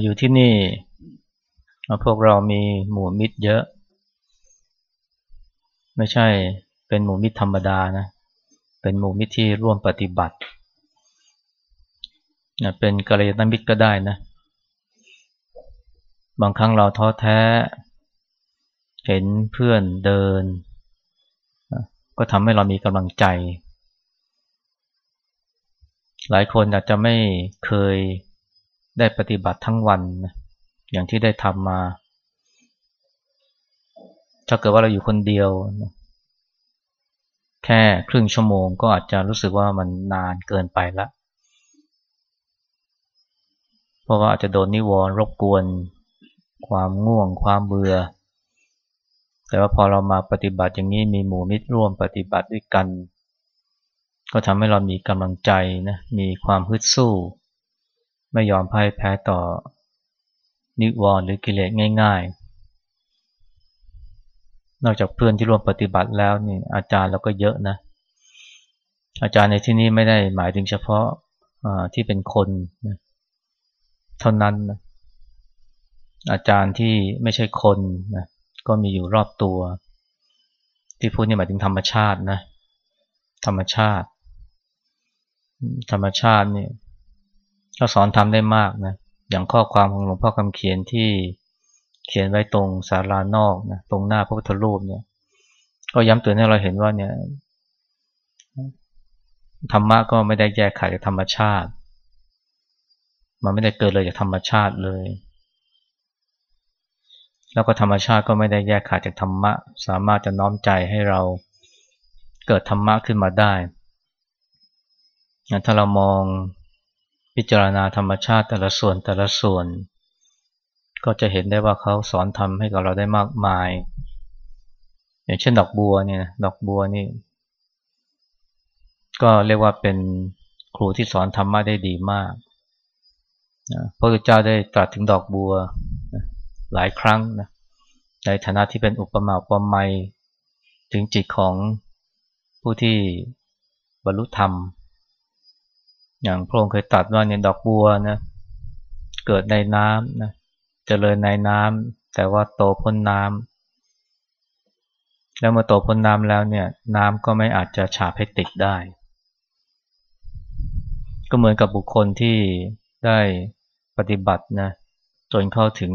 อยู่ที่นี่พวกเรามีหมู่มิตรเยอะ ไม่ใช่เป็นหมู่มิตรธรรมดานะเป็นหมู่มิตรที่ร่วมปฏิบัติเป็นกัลยาณมิตรก็ได้นะ บางครั้งเราท้อแท้ เห็นเพื่อนเดิน ก็ทำให้เรามีกำลังใจ หลายคนอาจจะไม่เคย ได้ปฏิบัติทั้งวันนะอย่างที่ได้ทำมา ถ้าเกิดว่าเราอยู่คนเดียวแค่ครึ่งชั่วโมงก็อาจจะรู้สึกว่ามันนานเกินไปละเพราะว่าอาจจะโดนนิวรณ์รบกวน ความง่วง ความเบื่อ แต่ว่าพอเรามาปฏิบัติอย่างนี้มีหมู่มิตรร่วมปฏิบัติด้วยกัน ก็ทำให้เรามีกำลังใจนะ มีความฮึดสู้ ไม่ยอมพ่ายแพ้ต่อนิวรณ์หรือกิเลสง่าย ๆ นอกจากเพื่อนที่ร่วมปฏิบัติแล้วนี่อาจารย์เราก็เยอะนะ อาจารย์ในที่นี้ไม่ได้หมายถึงเฉพาะที่เป็นคนนะเท่านั้นนะอาจารย์ที่ไม่ใช่คนนะก็มีอยู่รอบตัว ที่พูดนี่หมายถึงธรรมชาตินะธรรมชาติ ธรรมชาตินี่ ก็สอนทำได้มากนะอย่างข้อความของหลวงพ่อคำเขียนที่เขียนไว้ตรงศาลานอกนะตรงหน้าพระพุทธรูปเนี่ยก็ย้ำเตือนให้เราเห็นว่าเนี่ยธรรมะก็ไม่ได้แยกขาดจากธรรมชาติ มันไม่ได้เกิดเลยจากธรรมชาติเลย แล้วก็ธรรมชาติก็ไม่ได้แยกขาดจากธรรมะ สามารถจะน้อมใจให้เราเกิดธรรมะขึ้นมาได้ ถ้าเรามอง พิจารณาธรรมชาติแต่ละส่วนแต่ละส่วน ก็จะเห็นได้ว่าเขาสอนทำให้กับเราได้มากมาย อย่างเช่นดอกบัวเนี่ยดอกบัวนี่ ก็เรียกว่าเป็นครูที่สอนธรรมะได้ดีมากพระพุทธเจ้าได้ตรัสถึงดอกบัวหลายครั้งนะในฐานะที่เป็นอุปมาอุปไมยถึงจิตของผู้ที่บรรลุธรรม อย่างพระองค์เคยตัดว่าเนี่ยดอกบัวนะเกิดในน้ำนะเจริญในน้ำแต่ว่าโตพ้นน้ำแล้วเมื่อโตพ้นน้ำแล้วเนี่ยน้ำก็ไม่อาจจะฉาบให้ติดได้ ก็เหมือนกับบุคคลที่ได้ปฏิบัตินะจนเข้าถึง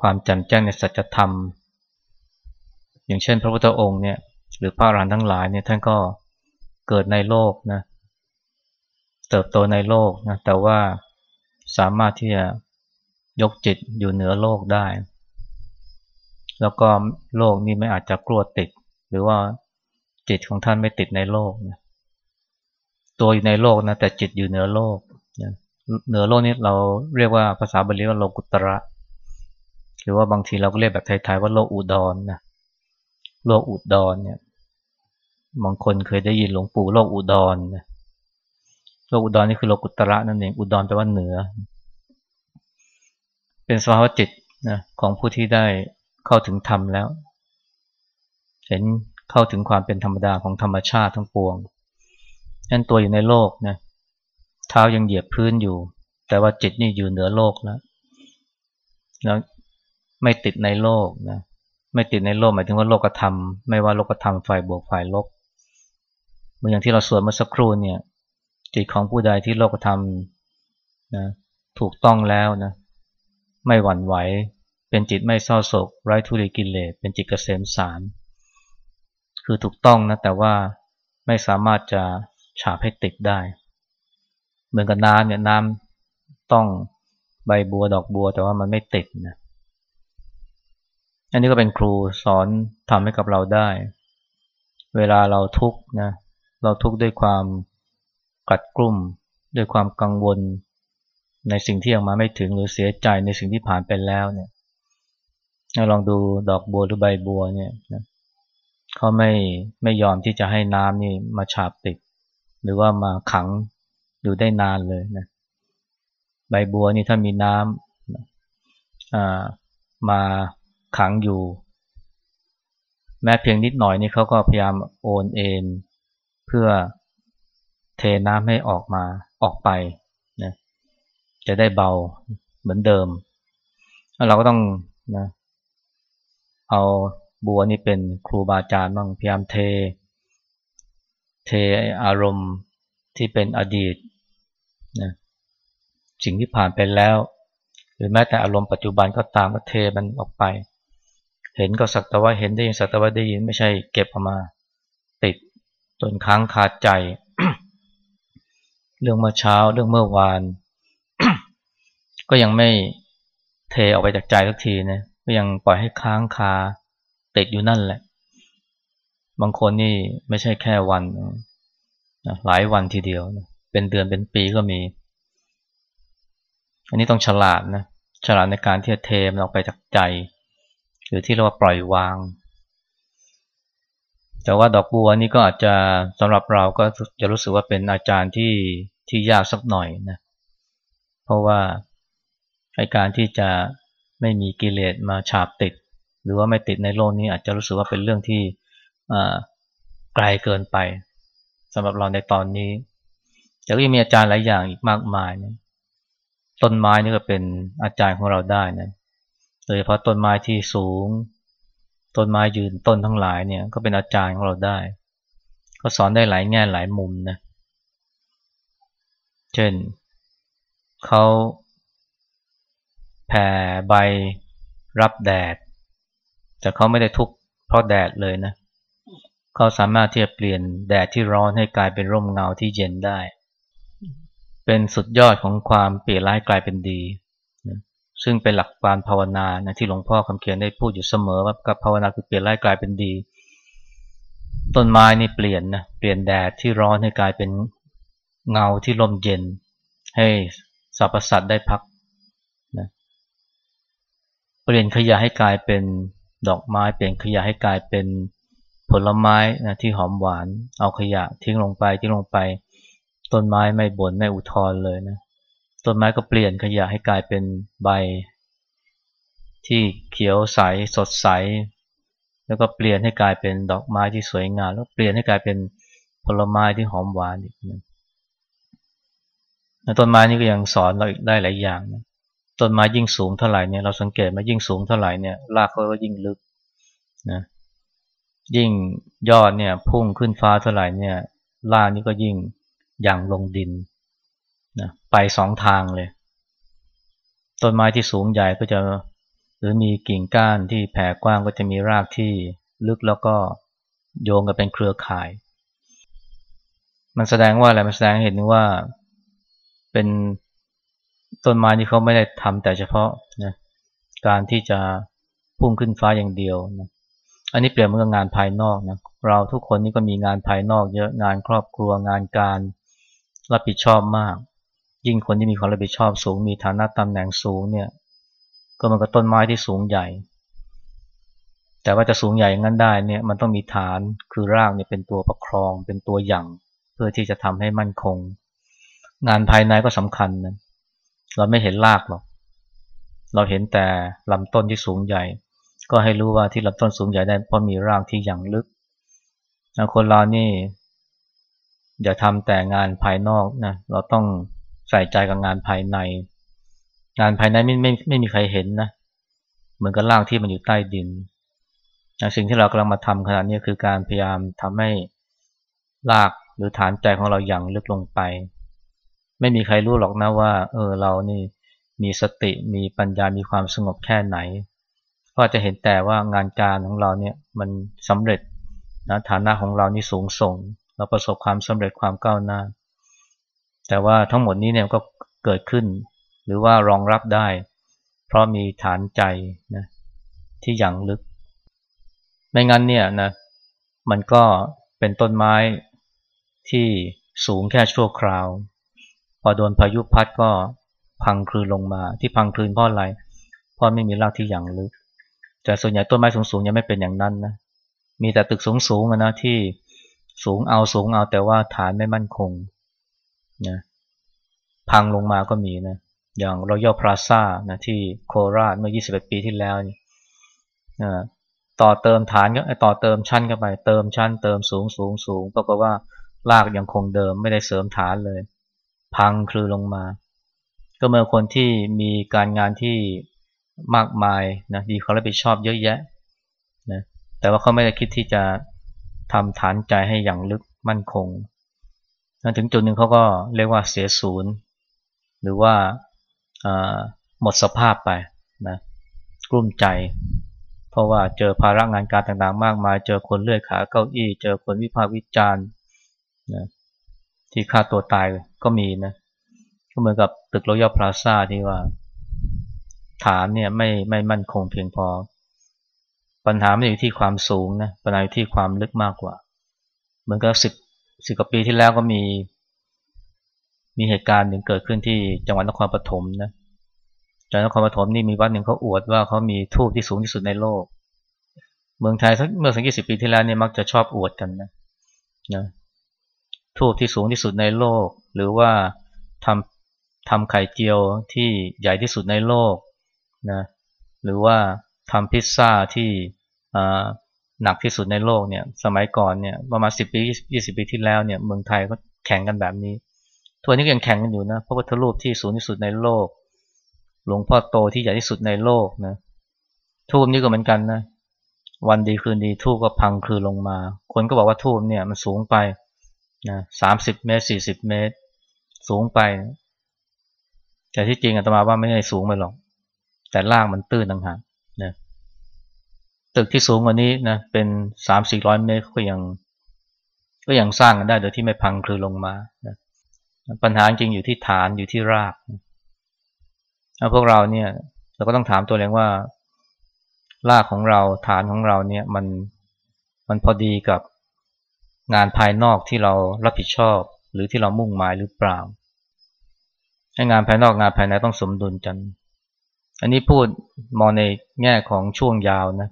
ความจ่มแจ้งในสัจธรรม อย่างเช่น พระพุทธองค์เนี่ยหรือพระอรหันต์ทั้งหลายเนี่ยท่านก็เเกิดในโลกนะเติบโตในโลกนะแต่ว่าสามารถที่จะยกจิตอยู่เหนือโลกได้ แล้วก็โลกนี้ไม่อาจจะกลัวติด หรือว่าจิตของท่านไม่ติดในโลกนะตัวอยู่ในโลกนะแต่จิตอยู่เหนือโลกนะเหนือโลกนี้เราเรียกว่าภาษาบาลีว่าโลกุตระ หรือว่าบางทีเราก็เรียกแบบไทยๆว่าโลกอุดรนนะโลกอุดรเนี่ย บางคนเคยได้ยินหลวงปู่โลกอุดรนะโลกอุดรนี่คือโลกุตระนั่นเองอุดรแปลว่าเหนือ เป็นสภาวะจิตนะของผู้ที่ได้เข้าถึงธรรมแล้ว เห็นเข้าถึงความเป็นธรรมดาของธรรมชาติทั้งปวงนั่นตัวอยู่ในโลกนะเท้ายังเหยียบพื้นอยู่ แต่ว่าจิตนี่อยู่เหนือโลกแล้วแล้วไม่ติดในโลกนะไม่ติดในโลกหมายถึงว่าโลกธรรม ไม่ว่าโลกธรรมฝ่ายบวกฝ่ายลบ เหมือนอย่างที่เราสวดเมื่อสักครู่เนี่ย จิตของผู้ใดที่โลกธรรมนะถูกต้องแล้วนะไม่หวั่นไหว เป็นจิตไม่เศร้าโศก ไร้ทุริกิเลสเป็นจิตเกษมสาร คือถูกต้องนะแต่ว่าไม่สามารถจะฉาบให้ติดได้ เหมือนกับน้ำเนี่ยน้ำต้องใบบัวดอกบัวแต่ว่ามันไม่ติดนะอันนี้ก็เป็นครูสอนทำให้กับเราได้ เวลาเราทุกข์นะ เราทุกข์ด้วยความกัดกลุ่ม ด้วยความกังวล ในสิ่งที่ยังมาไม่ถึงหรือเสียใจในสิ่งที่ผ่านไปแล้วเนี่ยลองดูดอกบัวหรือใบบัวเนี่ยนะเขาไม่ไม่ยอมที่จะให้น้ำนี่มาฉาบติด หรือว่ามาขังอยู่ได้นานเลยนะใบบัวนี่ถ้ามีน้ำมาขังอยู่ แม้เพียงนิดหน่อยนี่เขาก็พยายามโอนเอ็น เพื่อเทน้ำให้ออกมาออกไปนะจะได้เบาเหมือนเดิม เราก็ต้องนะเอาบัวนี่เป็นครูบาอาจารย์บ้างพยายามเท เทอารมณ์ที่เป็นอดีตนะสิ่งที่ผ่านไปแล้ว หรือแม้แต่อารมณ์ปัจจุบันก็ตามก็เทมันออกไป เห็นก็สักแต่ว่าเห็นได้ยินสักแต่ว่าได้ยินไม่ใช่เก็บออกมา จนค้างคาใจ เรื่องเมื่อเช้าเรื่องเมื่อวาน ก็ยังไม่เทออกไปจากใจสักทีนะก็ยังปล่อยให้ค้างคาติดอยู่นั่นแหละ บางคนนี่ไม่ใช่แค่วันนะหลายวันทีเดียวนะเป็นเดือนเป็นปีก็มี อันนี้ต้องฉลาดนะฉลาดในการที่จะเทมันออกไปจากใจ หรือที่เรียกว่าปล่อยวาง แต่ว่าดอกบัวนี่ก็อาจจะสำหรับเราก็จะรู้สึกว่าเป็นอาจารย์ที่ที่ยากสักหน่อยนะเพราะว่าการที่จะไม่มีกิเลสมาฉาบติด หรือว่าไม่ติดในโลกนี้อาจจะรู้สึกว่าเป็นเรื่องที่ไกลเกินไปสำหรับเราในตอนนี้แต่ก็ยังมีอาจารย์หลายอย่างอีกมากมายนะต้นไม้นี่ก็เป็นอาจารย์ของเราได้นะโดยเฉพาะต้นไม้ที่สูง ต้นไม้ยืนต้นทั้งหลายเนี่ยก็เป็นอาจารย์ของเราได้ ก็สอนได้หลายแง่หลายมุมนะ เช่นเขาแผ่ใบรับแดด แต่เขาไม่ได้ทุกข์เพราะแดดเลยนะเขาสามารถที่จะเปลี่ยนแดดที่ร้อนให้กลายเป็นร่มเงาที่เย็นได้ เป็นสุดยอดของความเปลี่ยนร้ายกลายเป็นดี ซึ่งเป็นหลักการภาวนานะที่หลวงพ่อคำเขียนได้พูดอยู่เสมอว่ากับภาวนาคือเปลี่ยนร้ายกลายเป็นดี ต้นไม้นี่เปลี่ยนนะเปลี่ยนแดดที่ร้อนให้กลายเป็นเงาที่ร่มเย็น ให้สรรพสัตว์ได้พักนะเปลี่ยนขยะให้กลายเป็นดอกไม้เปลี่ยนขยะให้กลายเป็นผลไม้นะที่หอมหวาน เอาขยะทิ้งลงไปทิ้งลงไป ต้นไม้ไม่บน่นไม่อุทธรเลยนะ ต้นไม้ก็เปลี่ยนขยะให้กลายเป็นใบ ที่เขียวใสสดใส แล้วก็เปลี่ยนให้กลายเป็นดอกไม้ที่สวยงามแล้วเปลี่ยนให้กลายเป็นผลไม้ที่หอมหวานอีกนะต้นไม้นี่ก็ยังสอนเราอีกได้หลายอย่างนะต้นไม้ยิ่งสูงเท่าไหร่เนี่ยเราสังเกตมายิ่งสูงเท่าไหร่เนี่ยรากเขาก็ยิ่งลึกนะยิ่งยอดเนี่ยพุ่งขึ้นฟ้าเท่าไหร่เนี่ยล่านี้ก็ยิ่งย่างลงดิน นะไปสองทางเลย ต้นไม้ที่สูงใหญ่ก็จะ หรือมีกิ่งก้านที่แผ่กว้างก็จะมีรากที่ลึกแล้วก็โยงกันเป็นเครือข่าย มันแสดงว่าอะไร มันแสดงเห็นว่าเป็นต้นไม้ที่เขาไม่ได้ทำแต่เฉพาะนะการที่จะพุ่งขึ้นฟ้าอย่างเดียวนะอันนี้เปรียบเหมือนงานภายนอกนะเราทุกคนนี่ก็มีงานภายนอกเยอะงานครอบครัวงานการรับผิดชอบมาก ยิ่งคนที่มีความรับผิดชอบสูง มีฐานะตำแหน่งสูงเนี่ย ก็มันก็ต้นไม้ที่สูงใหญ่ แต่ว่าจะสูงใหญ่งั้นได้เนี่ยมันต้องมีฐานคือรากเนี่ยเป็นตัวประครองเป็นตัวอย่าง เพื่อที่จะทำให้มั่นคง งานภายในก็สำคัญนะเราไม่เห็นรากหรอก เราเห็นแต่ลำต้นที่สูงใหญ่ ก็ให้รู้ว่าที่ลำต้นสูงใหญ่ได้เพราะมีรากที่อย่างลึกคนเรานี่อย่าทำแต่งานภายนอกนะ เราต้อง ใส่ใจกับงานภายใน งานภายในไม่ไม่ไม่มีใครเห็นนะ เหมือนกับรากที่มันอยู่ใต้ดินนะสิ่งที่เรากำลังมาทำขณะนี้คือการพยายามทำให้รากหรือฐานใจของเราอย่างลึกลงไป ไม่มีใครรู้หรอกนะว่า เออเรานี่มีสติมีปัญญามีความสงบแค่ไหน ก็จะเห็นแต่ว่างานการของเราเนี่ยมันสำเร็จนะฐานะของเรานี่สูงส่ง เราประสบความสำเร็จความก้าวหน้า แต่ว่าทั้งหมดนี้เนี่ยก็เกิดขึ้น หรือว่ารองรับได้ เพราะมีฐานใจนะที่อย่างลึก ไม่งั้นเนี่ยนะมันก็เป็นต้นไม้ที่สูงแค่ชั่วคราว พอโดนพายุพัดก็พังคลืนลงมา ที่พังคลืนเพราะอะไร เพราะไม่มีรากที่อย่างลึก แต่ส่วนใหญ่ต้นไม้สูงๆยังไม่เป็นอย่างนั้นนะมีแต่ตึกสูงๆนะที่สูงเอาสูงเอาแต่ว่าฐานไม่มั่นคง นะพังลงมาก็มีนะอย่างรอยัลพลาซ่านะที่โคราชเมื่อ 21 ปีที่แล้วนี่ต่อเติมฐานก็ต่อเติมชั้นเข้าไป เติมชั้น เติมสูงสูงสูงปรากฏว่าลากยังคงเดิมไม่ได้เสริมฐานเลย พังคลือลงมา ก็เมื่อคนที่มีการงานที่มากมายนะมีความรับผิดชอบเยอะแยะนะแต่ว่าเขาไม่ได้คิดที่จะทำฐานใจให้อย่างลึกมั่นคง ถึงจุดหนึ่งเขาก็เรียกว่าเสียศูนย์ หรือว่าหมดสภาพไปนะกลุ้มใจ เพราะว่าเจอภาระงานการต่างๆ มากมาย เจอคนเลื่อยขาเก้าอี้ เจอคนวิพากษ์วิจารณ์นะที่ฆ่าตัวตายก็มีนะก็เหมือนกับตึกโรยัลพลาซ่าที่ว่า ฐานเนี่ยไม่ไม่มั่นคงเพียงพอ ปัญหาไม่อยู่ที่ความสูงนะปัญหาอยู่ที่ความลึกมากกว่า เหมือนกับสิบ สิบกว่าปีที่แล้วก็มี มีเหตุการณ์หนึ่งเกิดขึ้นที่จังหวัดนครปฐมนะจังหวัดนครปฐมนี่มีวัดหนึ่งเขาอวดว่าเขามีทูบที่สูงที่สุดในโลก เมืองไทยเมื่อสักยี่สิบปีที่แล้วเนี่ยมักจะชอบอวดกันนะนะทูบที่สูงที่สุดในโลก หรือว่าทำทำไข่เจียวที่ใหญ่ที่สุดในโลกนะหรือว่าทำพิซซ่าที่ หนักที่สุดในโลกเนี่ย สมัยก่อนเนี่ยประมาณสิบปียี่สิบปีที่แล้วเนี่ยเมืองไทยก็แข่งกันแบบนี้ทัวนี้ยังแข่งกันอยู่นะพระพุทธรูปที่สูงที่สุดในโลก หลวงพ่อโตที่ใหญ่ที่สุดในโลกนะทูบนี่ก็เหมือนกันนะวันดีคืนดีทูบก็พังคือลงมา คนก็บอกว่าทูบเนี่ยมันสูงไปนะสามสิบเมตรสี่สิบเมตร สูงไป แต่ที่จริงอาตมาว่าไม่ได้สูงไปหรอก แต่ล่างมันตื้นต่างหากน ตึกที่สูงกว่านี้นะเป็นสามสี่ร้อยเมตรก็ยัง ก็ยังสร้างกันได้โดยที่ไม่พังคลือลงมานะปัญหาจริงอยู่ที่ฐานอยู่ที่รากแล้วพวกเราเนี่ย เราก็ต้องถามตัวเองว่า รากของเราฐานของเราเนี่ยมันมันพอดีกับงานภายนอกที่เรารับผิดชอบ หรือที่เรามุ่งหมายหรือเปล่าให้งานภายนอกงานภายในต้องสมดุลกัน อันนี้พูดมองในแง่ของช่วงยาวนะ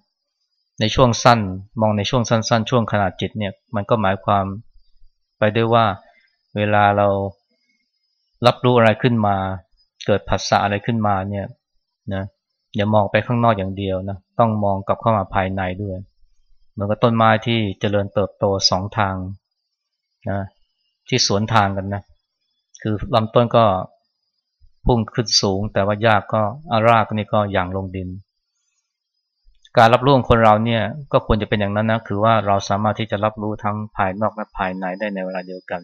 ในช่วงสั้นมองในช่วงสั้น ๆ ช่วงขนาดจิตเนี่ยมันก็หมายความไปได้ว่าเวลาเรารับรู้อะไรขึ้นมา เกิดผัสสะอะไรขึ้นมาเนี่ยนะอย่ามองไปข้างนอกอย่างเดียวนะต้องมองกลับเข้ามาภายในด้วยเหมือนกับต้นไม้ที่เจริญเติบโตสองทางนะที่สวนทางกันนะคือลำต้นก็พุ่งขึ้นสูง แต่ว่ายากก็อารากนี่ก็อย่างลงดิน การรับรู้ของคนเราเนี่ยก็ควรจะเป็นอย่างนั้นนะคือว่าเราสามารถที่จะรับรู้ทั้งภายนอกและภายในได้ในเวลาเดียวกัน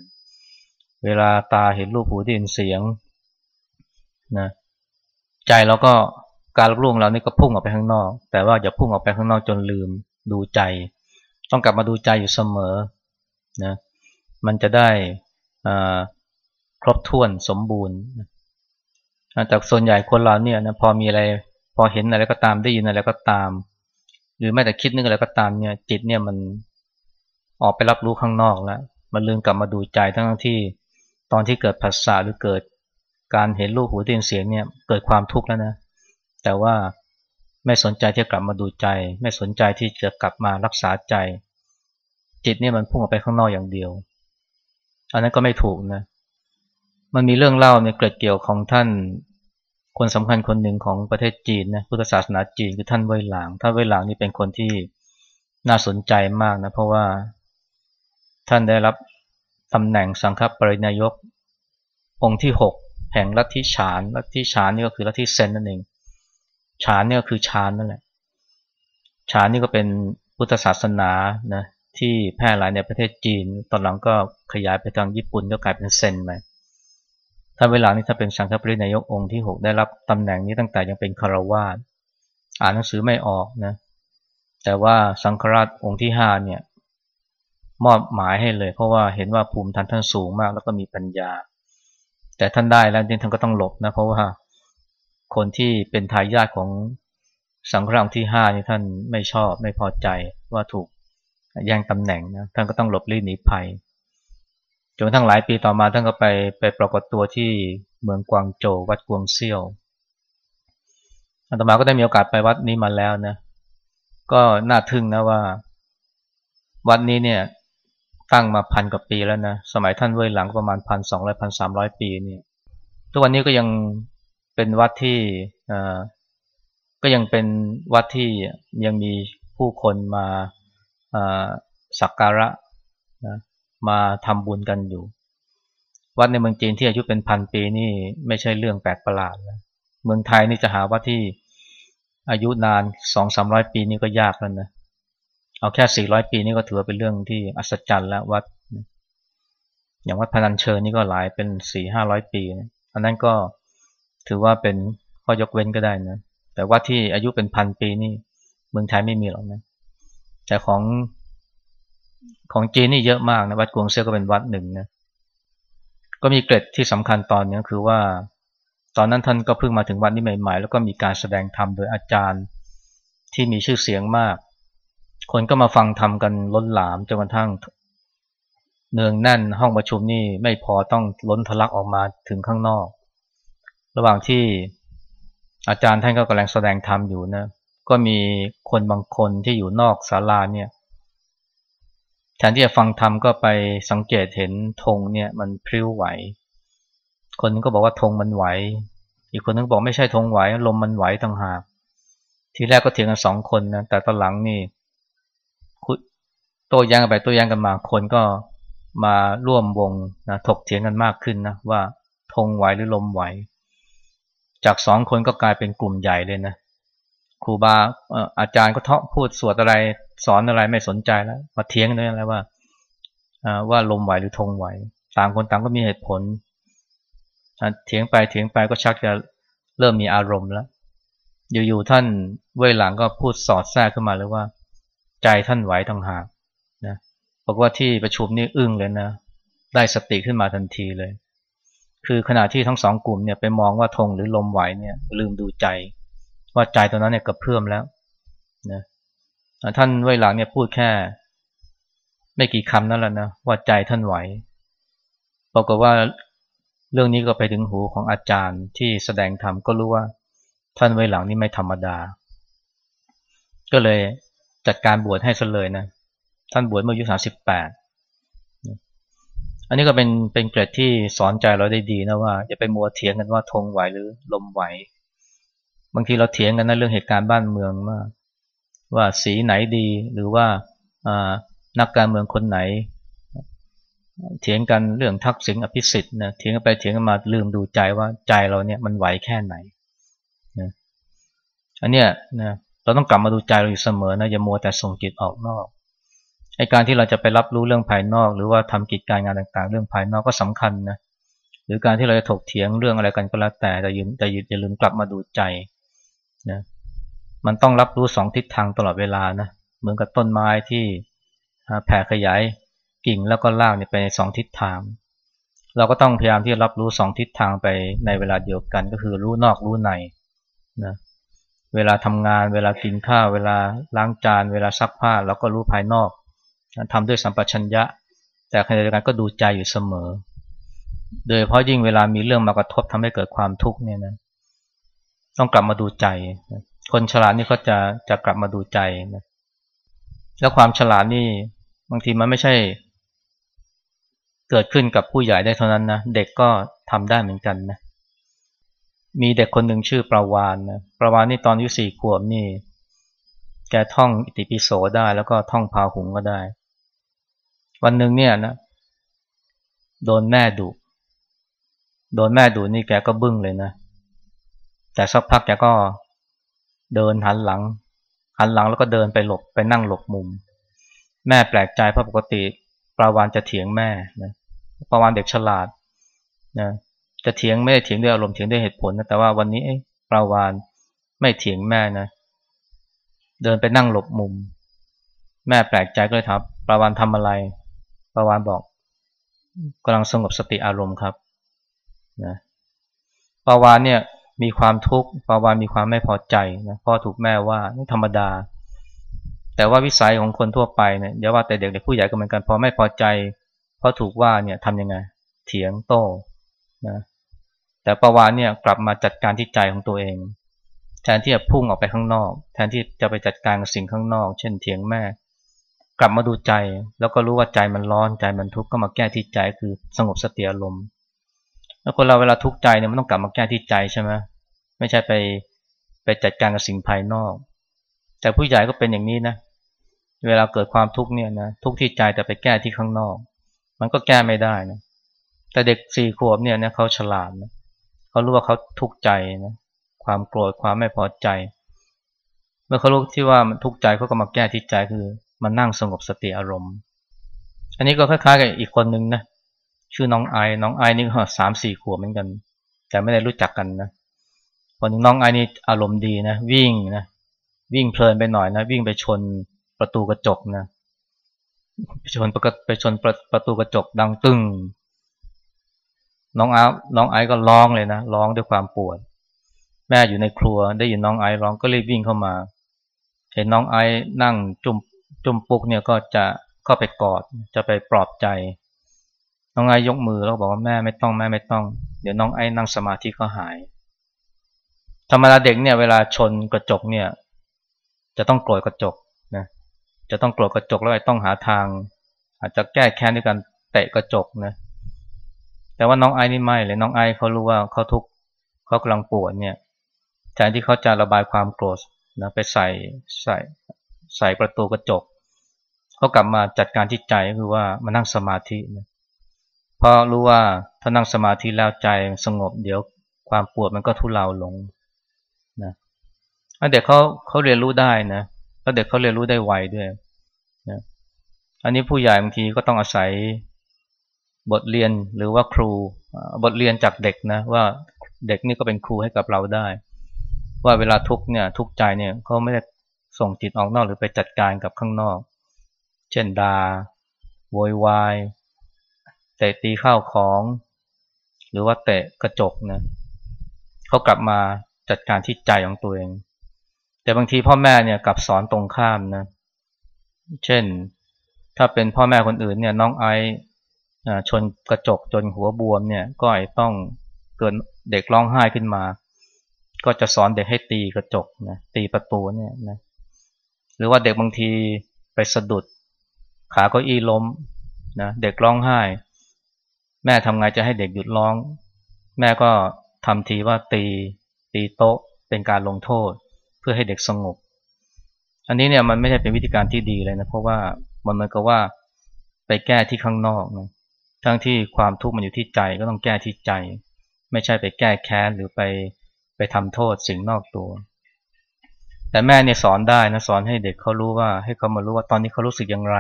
เวลาตาเห็นรูปหูได้ยินเสียงนะใจเราก็การรับรู้ของเรานี่ก็พุ่งออกไปข้างนอก แต่ว่าอย่าพุ่งออกไปข้างนอกจนลืมดูใจ ต้องกลับมาดูใจอยู่เสมอนะมันจะได้ครบถ้วนสมบูรณ์แต่ส่วนใหญ่คนเราเนี่ยนะพอมีอะไรพอเห็นอะไรก็ตามได้ยินอะไรก็ตาม หรือแม้แต่คิดนึกอะไรก็ตามเนี่ย จิตเนี่ยมันออกไปรับรู้ข้างนอกแล้วมันลืมกลับมาดูใจทั้งที่ตอนที่เกิดภาษาหรือเกิดการเห็นรูปหูได้ยินเสียงเนี่ยเกิดความทุกข์แล้วนะ แต่ว่าไม่สนใจที่จะกลับมาดูใจ ไม่สนใจที่จะกลับมารักษาใจ จิตเนี่ยมันพุ่งออกไปข้างนอกอย่างเดียว อันนั้นก็ไม่ถูกนะ มันมีเรื่องเล่าในเกิดเกี่ยวของท่าน คนสำคัญคนหนึ่งของประเทศจีนนะพุทธศาสนาจีนคือท่านเว่ยหลางท่านเว่ยหลางนี่เป็นคนที่น่าสนใจมากนะเพราะว่าท่านได้รับตำแหน่งสังฆปรินายกองค์ที่หกแห่งลัทธิฉานลัทธิฉานนี่ก็คือลัทธิเซนนั่นเองฉานนี่ก็คือฌานนั่นแหละฌานนี่ก็เป็นพุทธศาสนานะที่แพร่หลายในประเทศจีน ตอนหลังก็ขยายไปทางญี่ปุ่นก็กลายเป็นเซนไป ถ้าเวลานี้ถ้าเป็นสังฆปรินายกองค์ที่หกได้รับตำแหน่งนี้ตั้งแต่ยังเป็นคารวาสอ่านหนังสือไม่ออกนะแต่ว่าสังฆราชองค์ที่ห้าเนี่ยมอบหมายให้เลย เพราะว่าเห็นว่าภูมิทันท่านสูงมากแล้วก็มีปัญญา แต่ท่านได้แล้วท่านก็ต้องหลบนะเพราะว่าคนที่เป็นทายาทของสังฆราชองค์ที่ห้านี่ท่านไม่ชอบไม่พอใจว่าถูกแย่งตำแหน่งนะท่านก็ต้องหลบลี้หนีภัย จนทั้งหลายปีต่อมาท่านก็ไปไปปรากฏตัวที่เมืองกวางโจววัดกวงเซี่ยวอาตมาก็ได้มีโอกาสไปวัดนี้มาแล้วนะ ก็น่าทึ่งนะว่า วัดนี้เนี่ย ตั้งมาพันกว่าปีแล้วนะ สมัยท่านเว่ยหลังประมาณพันสองร้อยพันสามร้อยปีเนี่ย ทุกวันนี้ก็ยังเป็นวัดที่อ่าก็ยังเป็นวัดที่ยังมีผู้คนมาสักการะนะ มาทำบุญกันอยู่ วัดในเมืองจีนที่อายุเป็นพันปีนี่ไม่ใช่เรื่องแปลกประหลาดนะเมืองไทยนี่จะหาวัดที่อายุนานสองสามร้อยปีนี่ก็ยากแล้วนะเอาแค่สี่ร้อยปีนี่ก็ถือว่าเป็นเรื่องที่อัศจรรย์แล้ววัด อย่างวัดพนัญเชิญนี่ก็หลายเป็นสี่ห้าร้อยปีนะอันนั้นก็ถือว่าเป็นข้อยกเว้นก็ได้นะแต่วัดที่อายุเป็นพันปีนี่เมืองไทยไม่มีหรอกนะแต่ของ ของจีนนี่เยอะมากนะวัดกวงเซียก็เป็นวัดหนึ่งนะก็มีเกร็ดที่สำคัญตอนนี้คือว่า ตอนนั้นท่านก็เพิ่งมาถึงวัดนี้ใหม่ๆ แล้วก็มีการแสดงธรรมโดยอาจารย์ที่มีชื่อเสียงมาก คนก็มาฟังธรรมกันล้นหลามจนกระทั่งเนืองแน่นห้องประชุมนี่ไม่พอต้องล้นทะลักออกมาถึงข้างนอก ระหว่างที่อาจารย์ท่านก็กำลังแสดงธรรมอยู่นะก็มีคนบางคนที่อยู่นอกศาลาเนี่ย แทนที่จะฟังธรรมก็ไปสังเกตเห็นธงเนี่ยมันพลิ้วไหว คนนึงก็บอกว่าธงมันไหว อีกคนนึงบอกไม่ใช่ธงไหวลมมันไหวต่างหาก ทีแรกก็เถียงกันสองคนนะแต่ตอนหลังนี่โต้แย้งกันไปโต้แย้งกันมาคนก็มาร่วมวงนะถกเถียงกันมากขึ้นนะว่าธงไหวหรือลมไหว จากสองคนก็กลายเป็นกลุ่มใหญ่เลยนะครูบาอาจารย์ก็เทาะพูดสวดอะไร สอนอะไรไม่สนใจแล้ว มาเถียงกันเลยว่าว่าลมไหวหรือธงไหว ต่างคนต่างก็มีเหตุผลเถียงไปเถียงไปก็ชักจะเริ่มมีอารมณ์แล้ว อยู่ๆท่านเว้ยหลังก็พูดสอดแทรกขึ้นมาเลยว่า ใจท่านไหวต่างหากนะบอกว่าที่ประชุมนี่อึ้งเลยนะ ได้สติขึ้นมาทันทีเลย คือขณะที่ทั้งสองกลุ่มเนี่ยไปมองว่าธงหรือลมไหวเนี่ยลืมดูใจ ว่าใจตอนนั้นเนี่ยกระเพื่อมแล้วนะ ท่านเวหลังเนี่ยพูดแค่ ไม่กี่คำนั่นแหละนะว่าใจท่านไหวบอกว่าเรื่องนี้ก็ไปถึงหูของอาจารย์ที่แสดงธรรมก็รู้ว่า ท่านเวหลังนี่ไม่ธรรมดา ก็เลยจัดการบวชให้ซะเลยนะท่านบวชเมื่ออายุสาสิบแปดอันนี้ก็เป็นเป็นเกร็ดที่สอนใจเราได้ดีนะว่าอย่าไปมัวเถียงกันว่าธงไหวหรือลมไหว บางทีเราเถียงกันในเรื่องเหตุการณ์บ้านเมืองมาก ว่าสีไหนดีหรือว่านักการเมืองคนไหน เถียงกันเรื่องทักษิณอภิสิทธิ์นะเถียงกันไปเถียงกันมาลืมดูใจว่าใจเราเนี่ยมันไหวแค่ไหนนะอันเนี้ยนะเราต้องกลับมาดูใจเราอยู่เสมอนะอย่ามัวแต่ส่งจิตออกนอกไอการที่เราจะไปรับรู้เรื่องภายนอก หรือว่าทำกิจการงานต่างๆ เรื่องภายนอกก็สำคัญนะหรือการที่เราจะถกเถียงเรื่องอะไรกันก็แล้วแต่แต่ยืนแต่อย่าลืมกลับมาดูใจนะ มันต้องรับรู้สองทิศทางตลอดเวลานะเหมือนกับต้นไม้ที่แผ่ขยายกิ่งแล้วก็รากเนี่ยไปในสองทิศทาง เราก็ต้องพยายามที่จะรับรู้สองทิศทางไปในเวลาเดียวกันก็คือรู้นอกรู้ในนะเวลาทำงานเวลากินข้าวเวลาล้างจาน เวลาซักผ้าเราก็รู้ภายนอกทำด้วยสัมปชัญญะ แต่ขณะเดียวกันก็ดูใจอยู่เสมอ โดยเพราะยิ่งเวลามีเรื่องมากระทบทำให้เกิดความทุกข์เนี่ยนะต้องกลับมาดูใจ คนฉลาดนี่เขาจะจะกลับมาดูใจนะแล้วความฉลาดนี่บางทีมันไม่ใช่ เกิดขึ้นกับผู้ใหญ่ได้เท่านั้นนะเด็กก็ทำได้เหมือนกันนะมีเด็กคนหนึ่งชื่อประวานนะประวานนี่ตอนอายุสี่ขวบนี่แกท่องอิติปิโสได้แล้วก็ท่องพาหุงก็ได้ วันหนึ่งเนี่ยนะโดนแม่ดุโดนแม่ดุนี่แกก็บึ้งเลยนะ แต่สักพักแกก็ เดินหันหลัง หันหลังแล้วก็เดินไปหลบไปนั่งหลบมุม แม่แปลกใจเพราะปกติปลาวานจะเถียงแม่นะปลาวานเด็กฉลาดนะจะเถียงไม่ได้เถียงด้วยอารมณ์เถียงด้วยเหตุผลนะแต่ว่าวันนี้ปลาวานไม่เถียงแม่นะ เดินไปนั่งหลบมุม แม่แปลกใจก็เลยถามปลาวานทำอะไรปลาวานบอกกำลังสงบสติอารมณ์ครับนะปลาวานเนี่ย มีความทุกข์ปาวานมีความไม่พอใจนะพ่อถูกแม่ว่านี่ธรรมดา แต่ว่าวิสัยของคนทั่วไปเนี่ยอย่าว่าแต่เด็กเด็กผู้ใหญ่ก็เหมือนกันพอไม่พอใจพราะถูกว่าเนี่ยทำยังไง เถียงโต้นะแต่ปาวานเนี่ยกลับมาจัดการที่ใจของตัวเอง แทนที่จะพุ่งออกไปข้างนอก แทนที่จะไปจัดการกับสิ่งข้างนอก เช่นเถียงแม่ กลับมาดูใจ แล้วก็รู้ว่าใจมันร้อนใจมันทุกข์ก็มาแก้ที่ใจคือสงบสติอารมณ์ แล้วคนเราเวลาทุกข์ใจเนี่ยมันต้องกลับมาแก้ที่ใจใช่ไหมไม่ใช่ไปไปจัดการกับสิ่งภายนอก แต่ผู้ใหญ่ก็เป็นอย่างนี้นะเวลาเกิดความทุกข์เนี่ยนะทุกข์ที่ใจแต่ไปแก้ที่ข้างนอก มันก็แก้ไม่ได้นะแต่เด็กสี่ขวบเนี่ยนะเขาฉลาดนะเขารู้ว่าเขาทุกข์ใจนะความโกรธความไม่พอใจ เมื่อเขารู้ที่ว่ามันทุกข์ใจเขาก็มาแก้ที่ใจคือมานั่งสงบสติอารมณ์ อันนี้ก็คล้ายๆกับอีกคนนึงนะ ชื่อน้องไอน้องไอนี่ก็สามสี่ขวบเหมือนกัน แต่ไม่ได้รู้จักกันนะคนนึงน้องไอนี่อารมณ์ดีนะวิ่งนะวิ่งเพลินไปหน่อยนะวิ่งไปชนประตูกระจกนะไปชนประไปชนประประตูกระจกดังตึ้งน้องอาน้องไอก็ร้องเลยนะร้องด้วยความปวด แม่อยู่ในครัวได้ยินน้องไอร้องก็รีบวิ่งเข้ามาเห็นน้องไอนั่งจุ่มจุ่มปุกเนี่ยก็จะเข้าไปกอดจะไปปลอบใจ น้องไอยกมือแล้วบอกว่าแม่ไม่ต้องแม่ไม่ต้อง เดี๋ยวน้องไอนั่งสมาธิก็หาย ธรรมดาเด็กเนี่ยเวลาชนกระจกเนี่ย จะต้องโกรธกระจกนะจะต้องโกรธกระจกแล้วต้องหาทาง อาจจะแก้แค้นด้วยการเตะกระจกนะแต่ว่าน้องไอ้นี่ไม่เลยน้องไอ้เขารู้ว่าเขาทุกข์เขากำลังปวดเนี่ยแทนที่เขาจะระบายความโกรธนะไปใส่ใส่ใส่ประตูกระจกเขากลับมาจัดการที่ใจก็คือว่ามานั่งสมาธินะเราะรู้ว่าถ้านั่งสมาธิแล้วใจสงบเดี๋ยวความปวดมันก็ทุเลาลงนะเด็กเขาเขาเรียนรู้ได้นะแล้วเด็กเขาเรียนรู้ได้ไวด้วยนะอันนี้ผู้ใหญ่บางทีก็ต้องอาศัยบทเรียนหรือว่าครูบทเรียนจากเด็กนะว่าเด็กนี่ก็เป็นครูให้กับเราได้ ว่าเวลาทุกเนี่ยทุกใจเนี่ยเขาไม่ได้ส่งจิตออกนอกหรือไปจัดการกับข้างนอก เช่นดาโวยวาย เตะตีข้าวของ หรือว่าเตะกระจกนะเขากลับมาจัดการที่ใจของตัวเอง แต่บางทีพ่อแม่เนี่ยกลับสอนตรงข้ามนะ เช่น ถ้าเป็นพ่อแม่คนอื่นเนี่ยน้องไอชนกระจกจนหัวบวมเนี่ยก็ไอต้องเกินเด็กร้องไห้ขึ้นมา ก็จะสอนเด็กให้ตีกระจกนะตีประตูเนี่ยนะหรือว่าเด็กบางทีไปสะดุดขาก็อี้ล้มนะเด็กร้องไห้ แม่ทำไงจะให้เด็กหยุดร้อง แม่ก็ทำทีว่าตี ตีโต๊ะเป็นการลงโทษ เพื่อให้เด็กสงบ อันนี้เนี่ยมันไม่ใช่เป็นวิธีการที่ดีเลยนะเพราะว่ามันเหมือนกับว่าไปแก้ที่ข้างนอกนะทั้งที่ความทุกข์มันอยู่ที่ใจก็ต้องแก้ที่ใจ ไม่ใช่ไปแก้แค้นหรือไปไปทำโทษสิ่งนอกตัว แต่แม่เนี่ยสอนได้นะสอนให้เด็กเขารู้ว่าให้เขามารู้ว่าตอนนี้เขารู้สึกอย่างไร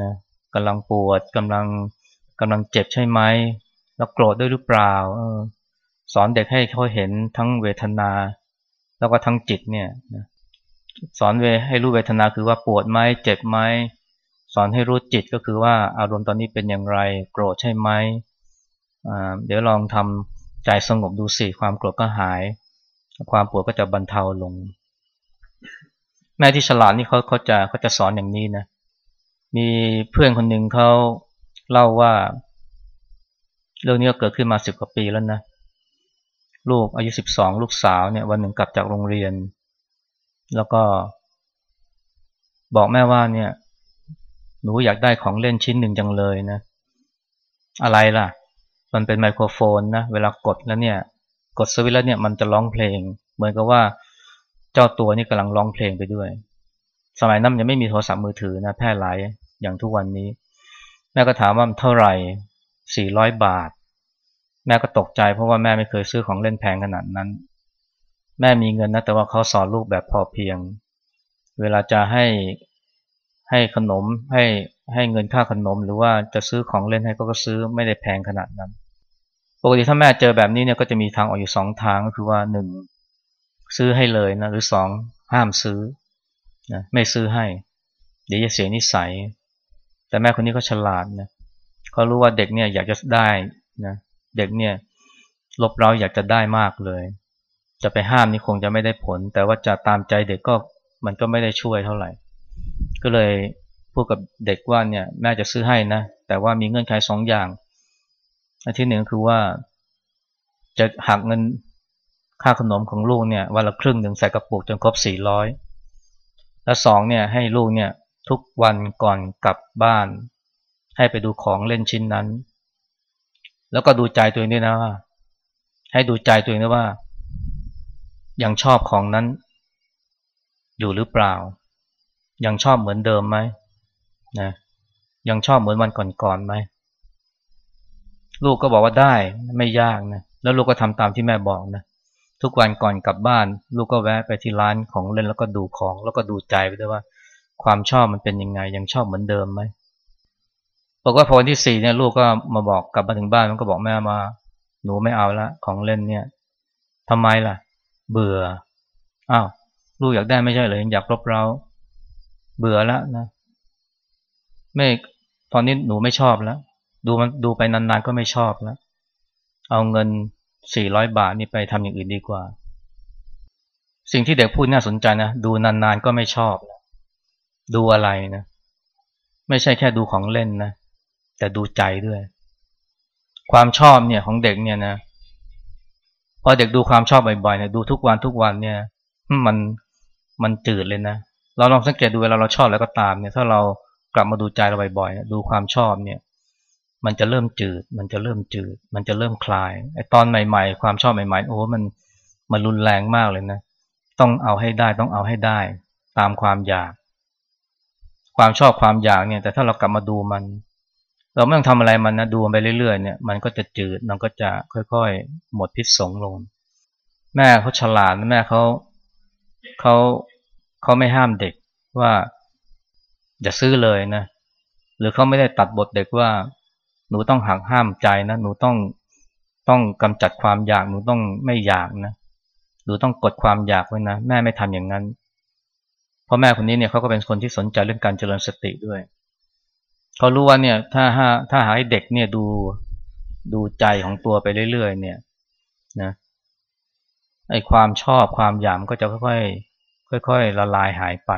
นะกำลังปวดกำลัง กำลังเจ็บใช่ไหมแล้วโกรธด้วยหรือเปล่าออสอนเด็กให้เขาเห็นทั้งเวทนา แล้วก็ทั้งจิตเนี่ยสอนเวให้รู้เวทนาคือว่าปวดไหมเจ็บไหมสอนให้รู้จิตก็คือว่าอารมณ์ตอนนี้เป็นอย่างไร โกรธใช่ไหมเดี๋ยวลองทำใจสงบดูสิความโกรธก็หาย ความปวดก็จะบรรเทาลง แม่ที่ฉลาดนี่เขาเขาจะเขาจะสอนอย่างนี้นะมีเพื่อนคนหนึ่งเขา เล่าว่า เรื่องนี้ก็เกิดขึ้นมาสิบกว่าปีแล้วนะ ลูกอายุสิบสองลูกสาวเนี่ยวันหนึ่งกลับจากโรงเรียน แล้วก็ บอกแม่ว่าเนี่ย หนูอยากได้ของเล่นชิ้นหนึ่งจังเลยนะ อะไรล่ะ มันเป็นไมโครโฟนนะ เวลากดแล้วเนี่ย กดสวิตช์แล้วเนี่ยมันจะร้องเพลง เหมือนกับว่าเจ้าตัวนี่กำลังร้องเพลงไปด้วย สมัยนั้นยังไม่มีโทรศัพท์มือถือนะแพร่หลายอย่างทุกวันนี้ แม่ก็ถามว่ามันเท่าไหร่สี่ร้อยบาท แม่ก็ตกใจเพราะว่าแม่ไม่เคยซื้อของเล่นแพงขนาดนั้น แม่มีเงินนะแต่ว่าเขาสอนลูกแบบพอเพียง เวลาจะให้ให้ขนมให้ให้เงินค่าขนม หรือว่าจะซื้อของเล่นให้ก็ก็ซื้อไม่ได้แพงขนาดนั้น ปกติถ้าแม่เจอแบบนี้เนี่ยก็จะมีทางออกอยู่สองทางก็คือว่าหนึ่งซื้อให้เลยนะหรือสองห้ามซื้อนะไม่ซื้อให้ เดี๋ยวจะเสียนิสัย แต่แม่คนนี้ก็ฉลาดนะเขารู้ว่าเด็กเนี่ยอยากจะได้นะเด็กเนี่ยลบเร้าอยากจะได้มากเลย จะไปห้ามนี่คงจะไม่ได้ผล แต่ว่าจะตามใจเด็กก็มันก็ไม่ได้ช่วยเท่าไหร่ ก็เลยพูดกับเด็กว่าเนี่ยแม่จะซื้อให้นะ แต่ว่ามีเงื่อนไขสองอย่างอันที่หนึ่งคือว่า จะหักเงินค่าขนมของลูกเนี่ยวันละครึ่งหนึ่งใส่กระปุกจนครบสี่ร้อยและสองเนี่ยให้ลูกเนี่ย ทุกวันก่อนกลับบ้าน ให้ไปดูของเล่นชิ้นนั้น แล้วก็ดูใจตัวเองด้วยนะว่า ให้ดูใจตัวเองด้วยว่า ยังชอบของนั้น อยู่หรือเปล่า ยังชอบเหมือนเดิมไหมนะยังชอบเหมือนวันก่อนๆไหมลูกก็บอกว่าได้ไม่ยากนะแล้วลูกก็ทำตามที่แม่บอกนะทุกวันก่อนกลับบ้าน ลูกก็แวะไปที่ร้านของเล่นแล้วก็ดูของ แล้วก็ดูใจไปด้วยว่า ความชอบมันเป็นยังไง ยังชอบเหมือนเดิมไหมบอกว่าพอวันที่สี่เนี่ยลูกก็มาบอกกลับมาถึงบ้านมันก็บอกแม่มา หนูไม่เอาละของเล่นเนี่ยทำไมล่ะ เบื่ออ้าวลูกอยากได้ไม่ใช่เลยอยากรบเร้าเบื่อแล้วนะไม่ตอนนี้หนูไม่ชอบแล้ว ดูมันดูไปนานๆก็ไม่ชอบแล้ว เอาเงินสี่ร้อยบาทนี่ไปทำอย่างอื่นดีกว่า สิ่งที่เด็กพูดน่าสนใจนะ ดูนานๆก็ไม่ชอบนะ ดูอะไรนะ ไม่ใช่แค่ดูของเล่นนะ แต่ดูใจด้วย ความชอบเนี่ยของเด็กเนี่ยนะพอเด็กดูความชอบบ่อยๆเนี่ยดูทุกวันทุกวันเนี่ย มันมันจืดเลยนะเราลองสังเกตดูเวลาเราชอบแล้วก็ตามเนี่ย ถ้าเรากลับมาดูใจเราบ่อยๆดูความชอบเนี่ย มันจะเริ่มจืด มันจะเริ่มจืด มันจะเริ่มคลายไอ้ตอนใหม่ๆ ความชอบใหม่ๆโอ้มันมันรุนแรงมากเลยนะ ต้องเอาให้ได้ต้องเอาให้ได้ ตามความอยาก ความชอบความอยากเนี่ย แต่ถ้าเรากลับมาดูมัน เราไม่ต้องทำอะไรมันนะดูไปเรื่อยๆเนี่ยมันก็จะจืดมันก็จะค่อยๆ หมดพิษสงลง แม่เขาฉลาดแม่เขาเขาเขาไม่ห้ามเด็กว่าอย่าซื้อเลยนะ หรือเขาไม่ได้ตัดบทเด็กว่า หนูต้องหักห้ามใจนะหนูต้องต้องกำจัดความอยากหนูต้องไม่อยากนะหนูต้องกดความอยากไว้นะแม่ไม่ทำอย่างนั้น พราะแม่คนนี้เนี่ยเขาก็เป็นคนที่สนใจเรื่องการเจริญสติด้วยเขารู้ว่าเนี่ยถ้าถ้าถ้าหาให้เด็กเนี่ยดูดูใจของตัวไปเรื่อยๆ เนี่ยนะไอความชอบความอยากก็จะค่อยๆค่อยๆละลายหายไป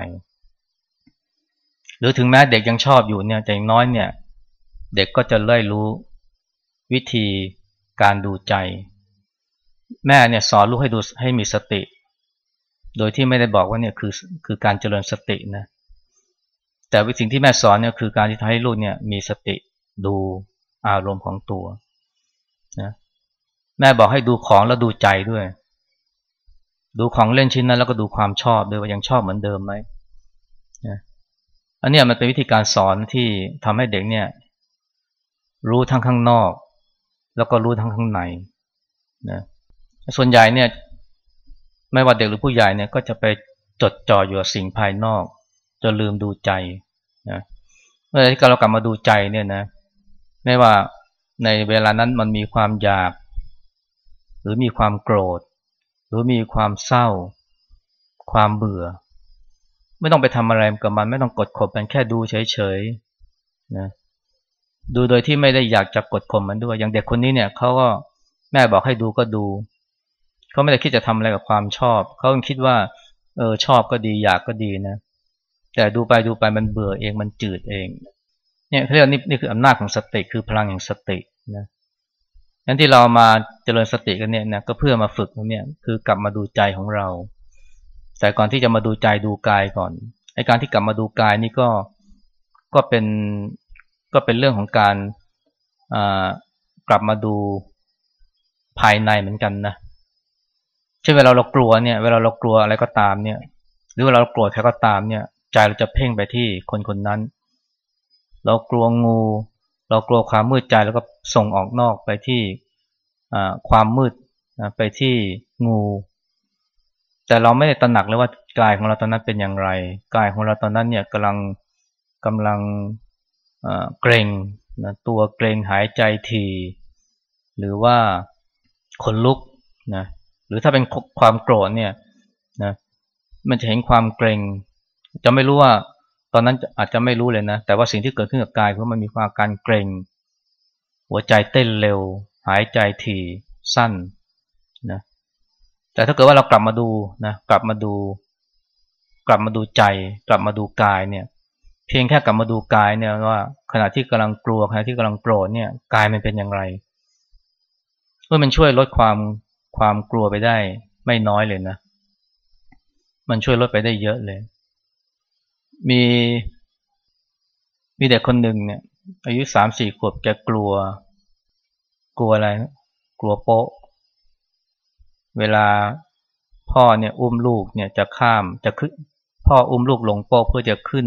หรือถึงแม้เด็กยังชอบอยู่เนี่ยแต่อย่างน้อยเนี่ย เด็กก็จะเล่ยรู้วิธีการดูใจ แม่เนี่ยสอนลูกให้ดูให้มีสติ โดยที่ไม่ได้บอกว่าเนี่ยคือคือการเจริญสตินะแต่วิสิ่งที่แม่สอนเนี่ยคือการที่ทำให้ลูกเนี่ยมีสติดูอารมณ์ของตัวนะแม่บอกให้ดูของแล้วดูใจด้วย ดูของเล่นชิ้นนั้นแล้วก็ดูความชอบด้วยว่ายังชอบเหมือนเดิมไหมนะอันนี้มันเป็นวิธีการสอนที่ทำให้เด็กเนี่ย รู้ทั้งข้างนอก แล้วก็รู้ทั้งข้างในนะส่วนใหญ่เนี่ย ไม่ว่าเด็กหรือผู้ใหญ่เนี่ยก็จะไปจดจ่ออยู่กับสิ่งภายนอกจนลืมดูใจนะเมื่อที่เรากลับมาดูใจเนี่ยนะไม่ว่าในเวลานั้นมันมีความอยาก หรือมีความโกรธ หรือมีความเศร้า ความเบื่อ ไม่ต้องไปทำอะไรกับมัน ไม่ต้องกดข่มมันแค่ดูเฉยๆนะดูโดยที่ไม่ได้อยากจะกดข่มมันด้วย อย่างเด็กคนนี้เนี่ยเขาก็แม่บอกให้ดูก็ดู เขาไม่ได้คิดจะทำอะไรกับความชอบ เขาคิดว่าเออชอบก็ดีอยากก็ดีนะ แต่ดูไปดูไปมันเบื่อเองมันจืดเอง เนี่ยเรียกนี่นี่คืออำนาจของสติคือพลังแห่งสตินะงั้นที่เรามาเจริญสติกันเนี่ยนะก็เพื่อมาฝึกเนี่ยคือกลับมาดูใจของเรา แต่ก่อนที่จะมาดูใจดูกายก่อนไอการที่กลับมาดูกายนี่ก็ก็เป็นก็เป็นเรื่องของการกลับมาดูภายในเหมือนกันนะเช่นเวลาเรากลัวเนี่ยเวลาเรากลัวอะไรก็ตามเนี่ย หรือเวลาเราโกรธใครก็ตามเนี่ย ใจเราจะเพ่งไปที่คนคนนั้น เรากลัวงู เรากลัวความมืดใจแล้วก็ส่งออกนอกไปที่ความมืดไปที่งู แต่เราไม่ได้ตระหนักเลยว่ากายของเราตอนนั้นเป็นอย่างไรกายของเราตอนนั้นเนี่ยกำลังกำลังเกรงนะตัวเกรงหายใจทีหรือว่าขนลุกนะ หรือถ้าเป็นความโกรธเนี่ยนะมันจะเห็นความเกรงจะไม่รู้ว่าตอนนั้นอาจจะไม่รู้เลยนะ แต่ว่าสิ่งที่เกิดขึ้นกับกายคือมันมีความการเกรง หัวใจเต้นเร็ว หายใจทีสั้นนะแต่ถ้าเกิดว่าเรากลับมาดูนะกลับมาดู กลับมาดูใจ กลับมาดูกายเนี่ย เพียงแค่กลับมาดูกายเนี่ยว่า ขณะที่กำลังกลัวขณะที่กำลังโกรธเนี่ยกายมันเป็นอย่างไรเมื่อมันช่วยลดความ ความกลัวไปได้ไม่น้อยเลยนะ มันช่วยลดไปได้เยอะเลย มีมีเด็กคนหนึ่งเนี่ย อายุสามสี่ขวบแกกลัว กลัวอะไรกลัวโป๊ะ เวลาพ่อเนี่ยอุ้มลูกเนี่ยจะข้ามจะขึ้นพ่ออุ้มลูกลงโป๊ะเพื่อจะขึ้น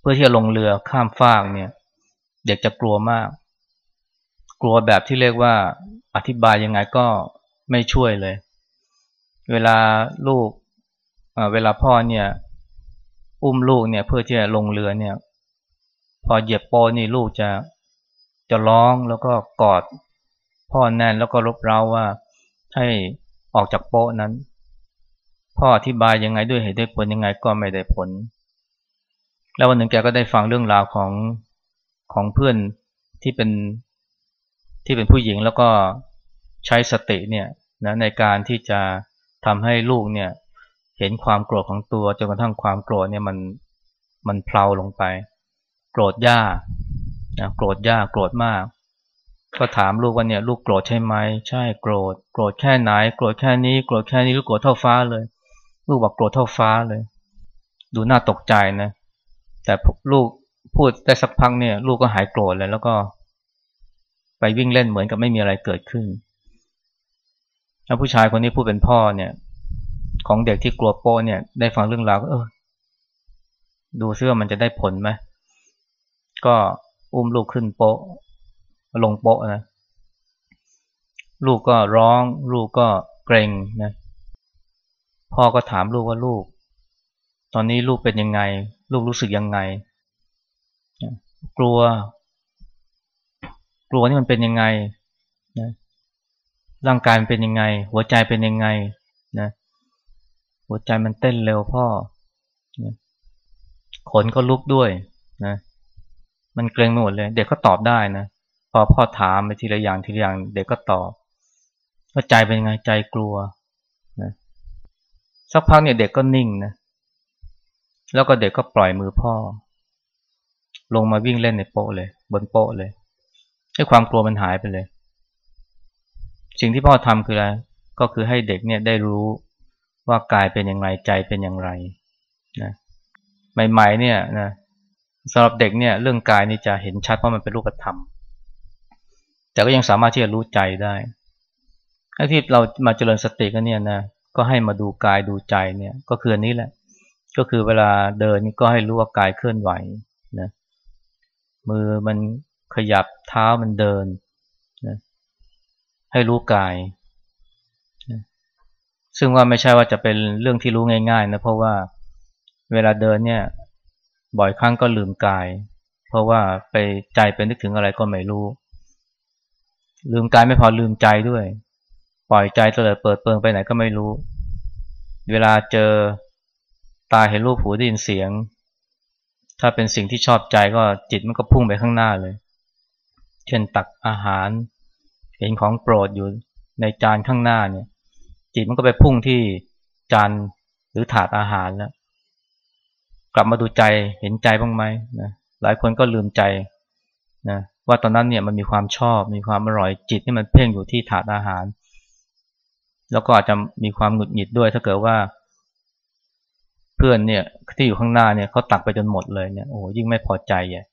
เพื่อที่จะลงเรือข้ามฟากเนี่ย เด็กจะกลัวมาก กลัวแบบที่เรียกว่าอธิบายยังไงก็ ไม่ช่วยเลย เวลาลูกเวลาพ่อเนี่ย อุ้มลูกเนี่ย เพื่อที่จะลงเรือเนี่ย พอเหยียบโป้นี่ลูกจะจะร้องแล้วก็กอด พ่อแน่นแล้วก็รบเร้าว่าให้ออกจากโป๊ะนั้น พ่ออธิบายยังไงด้วยเหตุด้วยผลยังไงก็ไม่ได้ผล แล้ววันหนึ่งแกก็ได้ฟังเรื่องราวของของเพื่อนที่เป็นที่เป็นผู้หญิงแล้วก็ ใช้สติเนี่ยนะในการที่จะทำให้ลูกเนี่ยเห็นความโกรธของตัวจนกระทั่งความโกรธเนี่ยมันมันเพลาลงไป โกรธยากนะโกรธยากโกรธมาก ก็ถามลูกว่าเนี่ยลูกโกรธใช่ไหมใช่โกรธ โกรธแค่ไหน โกรธแค่นี้ โกรธแค่นี้ลูกโกรธเท่าฟ้าเลย ลูกบอกโกรธเท่าฟ้าเลย ดูน่าตกใจนะ แต่ลูกพูดได้สักพักเนี่ย ลูกก็หายโกรธเลยแล้วก็ ไปวิ่งเล่นเหมือนกับไม่มีอะไรเกิดขึ้น แล้วผู้ชายคนนี้พูดเป็นพ่อเนี่ย ของเด็กที่กลัวโป้เนี่ย ได้ฟังเรื่องราวก็เออ ดูซิว่ามันจะได้ผลไหมก็อุ้มลูกขึ้นโป๊ะลงโป๊ะนะ ลูกก็ร้อง ลูกก็เกรงนะ พ่อก็ถามลูกว่าลูก ตอนนี้ลูกเป็นยังไง ลูกรู้สึกยังไง กลัว กลัวนี่มันเป็นยังไงนะ ร่างกายมันเป็นยังไง หัวใจเป็นยังไงนะหัวใจมันเต้นเร็วพ่อนะขนก็ลุกด้วยนะมันเกรงไปหมดเลย เด็กก็ตอบได้นะพอพ่อถามไปทีละอย่างทีละอย่าง เด็กก็ตอบว่าใจเป็นยังไงใจกลัวนะสักพักเนี่ยเด็กก็นิ่งนะแล้วก็เด็กก็ปล่อยมือพ่อ ลงมาวิ่งเล่นในโป๊ะเลย บนโป๊ะเลยให้ความกลัวมันหายไปเลย สิ่งที่พ่อทำคืออะไร ก็คือให้เด็กเนี่ยได้รู้ว่ากายเป็นอย่างไรใจเป็นอย่างไรนะใหม่ๆเนี่ยนะสำหรับเด็กเนี่ยเรื่องกายนี่จะเห็นชัดเพราะมันเป็นรูปธรรม แต่ก็ยังสามารถที่จะรู้ใจได้ถ้าที่เรามาเจริญสติกันเนี่ยนะก็ให้มาดูกายดูใจเนี่ยก็คืออันนี้แหละ ก็คือเวลาเดินนี่ก็ให้รู้ว่ากายเคลื่อนไหวนะมือมันขยับเท้ามันเดิน ให้รู้กาย ซึ่งว่าไม่ใช่ว่าจะเป็นเรื่องที่รู้ง่าย ๆ นะเพราะว่าเวลาเดินเนี่ยบ่อยครั้งก็ลืมกาย เพราะว่าไปใจไปนึกถึงอะไรก็ไม่รู้ ลืมกายไม่พอลืมใจด้วย ปล่อยใจเตลิดเปิดเปิงไปไหนก็ไม่รู้ เวลาเจอตาเห็นรูปหูได้ยินเสียง ถ้าเป็นสิ่งที่ชอบใจก็จิตมันก็พุ่งไปข้างหน้าเลย เช่นตักอาหาร เห็นของโปรดอยู่ในจานข้างหน้าเนี่ย จิตมันก็ไปพุ่งที่จานหรือถาดอาหารแล้ว กลับมาดูใจเห็นใจบ้างไหมนะหลายคนก็ลืมใจนะว่าตอนนั้นเนี่ยมันมีความชอบมีความอร่อยจิตที่มันเพ่งอยู่ที่ถาดอาหาร แล้วก็อาจจะมีความหงุดหงิดด้วยถ้าเกิดว่า เพื่อนเนี่ยที่อยู่ข้างหน้าเนี่ยเขาตักไปจนหมดเลยเนี่ยโอ้ยิ่งไม่พอใจอะ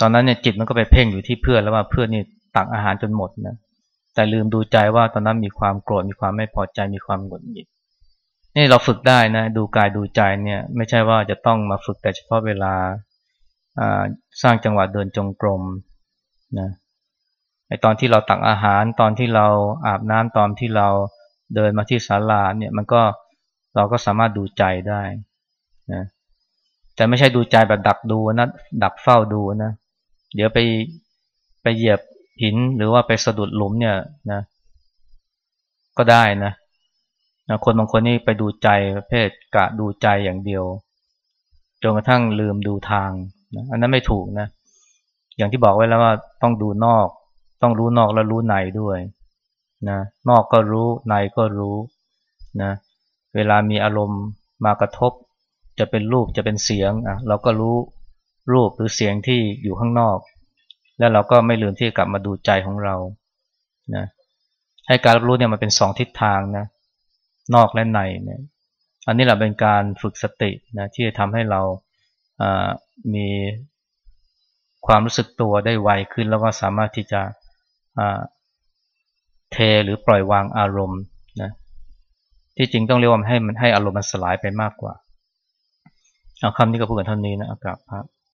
ตอนนั้นเนี่ยจิตมันก็ไปเพ่งอยู่ที่เพื่อนแล้วว่าเพื่อนนี่ ตักอาหารจนหมดนะแต่ลืมดูใจว่าตอนนั้นมีความโกรธมีความไม่พอใจมีความหงุดหงิดนี่เราฝึกได้นะดูกายดูใจเนี่ยไม่ใช่ว่าจะต้องมาฝึกแต่เฉพาะเวลาสร้างจังหวะเดินจงกรมนะไอตอนที่เราตักอาหารตอนที่เราอาบน้ำตอนที่เราเดินมาที่ศาลาเนี่ยมันก็เราก็สามารถดูใจได้นะแต่ไม่ใช่ดูใจแบบดักดูนะดักเฝ้าดูนะเดี๋ยวไปไปเหยียบ หินหรือว่าไปสะดุดหลุมเนี่ยนะก็ได้นะนะคนบางคนนี่ไปดูใจประเภทกะดูใจอย่างเดียวจนกระทั่งลืมดูทางนะอันนั้นไม่ถูกนะ อย่างที่บอกไว้แล้วว่าต้องดูนอก ต้องรู้นอกแล้วรู้ในด้วยนะนอกก็รู้ในก็รู้นะเวลามีอารมณ์มากระทบ จะเป็นรูปจะเป็นเสียงอะเราก็รู้รูปหรือเสียงที่อยู่ข้างนอก แล้วเราก็ไม่ลืมที่จะกลับมาดูใจของเรานะให้การรับรู้เนี่ยมันเป็นสองทิศทางนะนอกและในเนี่ยอันนี้แหละเป็นการฝึกสตินะที่จะทำให้เราามีความรู้สึกตัวได้ไวขึ้น แล้วก็สามารถที่จะเทหรือปล่อยวางอารมณ์นะที่จริงต้องเรียกว่าให้มันให้อารมณ์มันสลายไปมากกว่าเอาคำนี้ก็พูดกันเท่านี้นะอากาศครับ